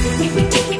Make me, make it.